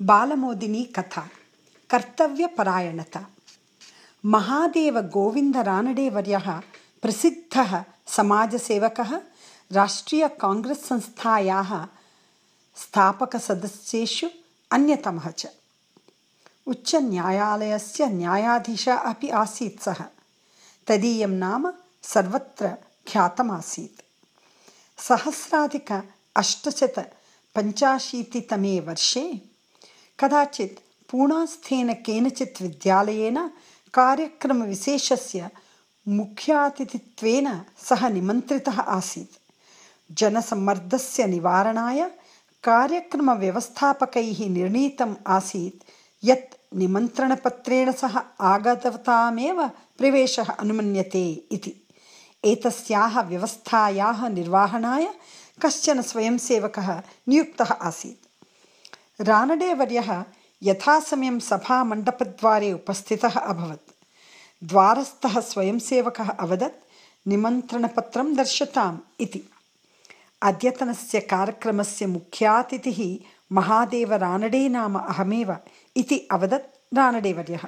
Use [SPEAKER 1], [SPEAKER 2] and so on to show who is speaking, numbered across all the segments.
[SPEAKER 1] बालमोदिनी कथा कर्तव्यपरायणता महादेवगोविन्दरानडेवर्यः प्रसिद्धः समाजसेवकः राष्ट्रीयकाङ्ग्रेस् संस्थायाः स्थापकसदस्येषु अन्यतमः च उच्चन्यायालयस्य न्यायाधीशः अपि आसीत् सः तदीयं नाम सर्वत्र ख्यातमासीत् सहस्राधिक अष्टशतपञ्चाशीतितमे वर्षे कदाचित् पूणास्थेन केनचित् विद्यालयेन कार्यक्रमविशेषस्य मुख्यातिथित्वेन सः निमन्त्रितः आसीत्। जनसम्मर्दस्य निवारणाय कार्यक्रमव्यवस्थापकैः निर्णीतम् आसीत्। यत् निमन्त्रणपत्रेण सह आगतवतामेव प्रवेशः अनुमन्यते इति। एतस्याः व्यवस्थायाः निर्वहणाय कश्चन स्वयंसेवकः नियुक्तः आसीत् रानडेवर्यः यथासमयं सभामण्डपद्वारे उपस्थितः अभवत्। द्वारस्थः स्वयंसेवकः अवदत् निमन्त्रणपत्रं दर्शताम् इति। अद्यतनस्य कार्यक्रमस्य मुख्यातिथिः महादेवरानडे नाम अहमेव इति अवदत् रानडेवर्यः।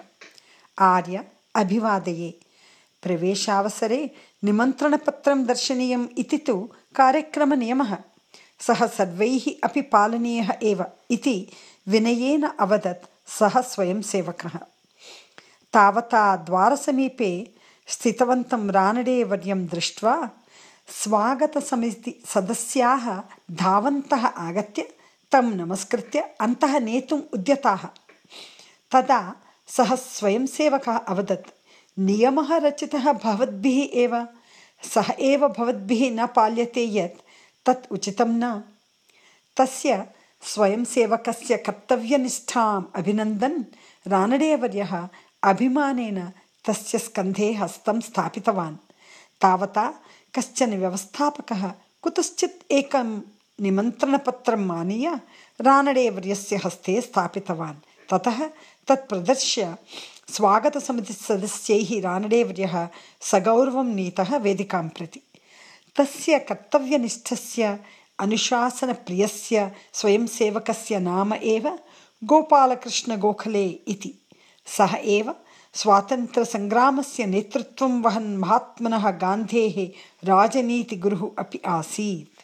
[SPEAKER 1] आर्य अभिवादये। प्रवेशावसरे निमन्त्रणपत्रं दर्शनीयम् इति तु कार्यक्रमनियमः सः सर्वैः अपि पालनीयः एव इति विनयेन अवदत् सः स्वयंसेवकः तावता द्वारसमीपे स्थितवन्तं रानडेवर्यं दृष्ट्वा स्वागतसमिति सदस्याः धावन्तः आगत्य तं नमस्कृत्य अन्तः नेतुम् उद्यताः। तदा सः स्वयंसेवकः अवदत् नियमः रचितः भवद्भिः एव? सः एव भवद्भिः न पाल्यते यत् तत् उचितं न। तस्य स्वयंसेवकस्य कर्तव्यनिष्ठाम् अभिनन्दन् रानडेवर्यः अभिमानेन तस्य स्कन्धे हस्तं स्थापितवान्। तावता कश्चन व्यवस्थापकः कुतश्चित् एकं निमन्त्रणपत्रम् आनीय रानडेवर्यस्य हस्ते स्थापितवान्। ततः तत् प्रदर्श्य स्वागतसमितिसदस्यैः रानडेवर्यः सगौरवं नीतः वेदिकां प्रति। तस्य कर्तव्यनिष्ठस्य, अनुशासनप्रियस्य स्वयंसेवकस्य नाम एव गोपालकृष्णगोखले इति। सः एव स्वातन्त्र्यसङ्ग्रामस्य नेतृत्वं वहन् महात्मनः गान्धेः राजनीतिगुरुः अपि आसीत्।